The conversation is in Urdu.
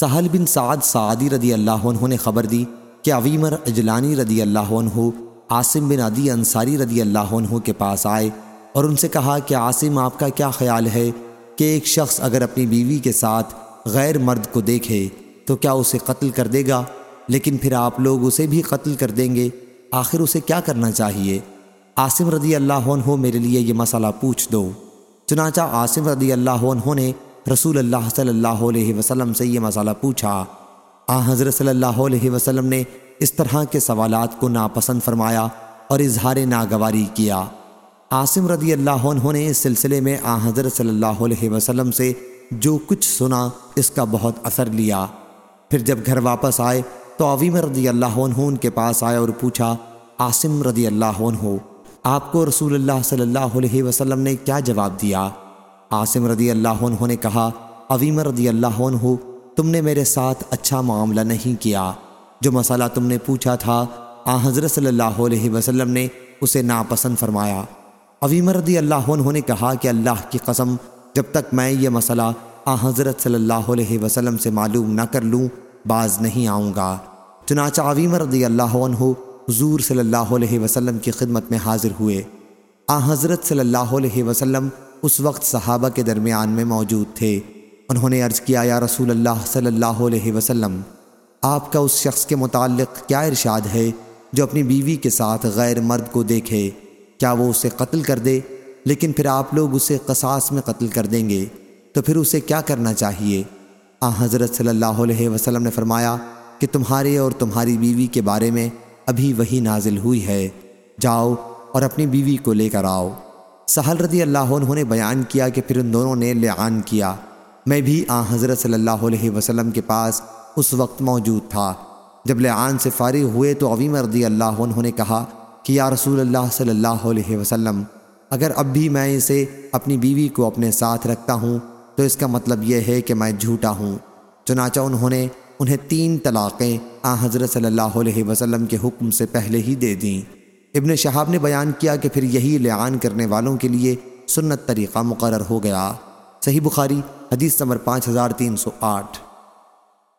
سہل بن سعد سعدی رضی اللہ عنہ نے خبر دی کہ عویمر اجلانی رضی اللہ عنہ، عاصم بن عدی انصاری رضی اللہ عنہ کے پاس آئے اور ان سے کہا کہ عاصم، آپ کا کیا خیال ہے کہ ایک شخص اگر اپنی بیوی کے ساتھ غیر مرد کو دیکھے تو کیا اسے قتل کر دے گا؟ لیکن پھر آپ لوگ اسے بھی قتل کر دیں گے۔ آخر اسے کیا کرنا چاہیے؟ عاصم رضی اللہ عنہ، میرے لیے یہ مسئلہ پوچھ دو۔ چنانچہ عاصم رضی اللہ عنہ نے رسول اللہ صلی اللہ علیہ وسلم سے یہ مسئلہ پوچھا۔ آ، حضرت صلی اللہ علیہ وسلم نے اس طرح کے سوالات کو ناپسند فرمایا اور اظہار ناگواری کیا۔ عاصم رضی اللہ عنہ نے اس سلسلے میں آ، حضرت صلی اللہ علیہ وسلم سے جو کچھ سنا، اس کا بہت اثر لیا۔ پھر جب گھر واپس آئے تو عویم رضی اللہ عنہ ان کے پاس آئے اور پوچھا، عاصم رضی اللہ عنہ، آپ کو رسول اللہ صلی اللہ علیہ وسلم نے کیا جواب دیا؟ عاصم رضی اللہ عنہ نے کہا عویم رضی اللہ عنہ، تم نے میرے ساتھ اچھا معاملہ نہیں کیا۔ جو مسئلہ تم نے پوچھا تھا، آ حضرت صلی اللہ علیہ وسلم نے اسے ناپسند فرمایا۔ عویم رضی اللہ عنہ نے کہا کہ اللہ کی قسم، جب تک میں یہ مسئلہ آ حضرت صلی اللہ علیہ وسلم سے معلوم نہ کر لوں، باز نہیں آؤں گا۔ چنانچہ عویم رضی اللہ عنہ حضور صلی اللہ علیہ وسلم کی خدمت میں حاضر ہوئے۔ آ حضرت صلی اللہ علیہ وسلم اس وقت صحابہ کے درمیان میں موجود تھے۔ انہوں نے عرض کیا، یا رسول اللہ صلی اللہ علیہ وسلم، آپ کا اس شخص کے متعلق کیا ارشاد ہے جو اپنی بیوی کے ساتھ غیر مرد کو دیکھے؟ کیا وہ اسے قتل کر دے؟ لیکن پھر آپ لوگ اسے قصاص میں قتل کر دیں گے، تو پھر اسے کیا کرنا چاہیے؟ آ، حضرت صلی اللہ علیہ وسلم نے فرمایا کہ تمہارے اور تمہاری بیوی کے بارے میں ابھی وہی نازل ہوئی ہے۔ جاؤ اور اپنی بیوی کو لے کر آؤ۔ سہل رضی اللہ عنہ نے بیان کیا کہ پھر ان دونوں نے لعان کیا۔ میں بھی آ حضرت صلی اللہ علیہ وسلم کے پاس اس وقت موجود تھا۔ جب لعان سے فارغ ہوئے تو عویم رضی اللہ عنہ نے کہا کہ یا رسول اللہ صلی اللہ علیہ وسلم، اگر اب بھی میں اسے اپنی بیوی کو اپنے ساتھ رکھتا ہوں تو اس کا مطلب یہ ہے کہ میں جھوٹا ہوں۔ چنانچہ انہوں نے انہیں تین طلاقیں آ حضرت صلی اللہ علیہ وسلم کے حکم سے پہلے ہی دے دیں۔ ابن شہاب نے بیان کیا کہ پھر یہی لعان کرنے والوں کے لیے سنت طریقہ مقرر ہو گیا۔ صحیح بخاری، حدیث نمبر پانچ ہزار تین سو آٹھ۔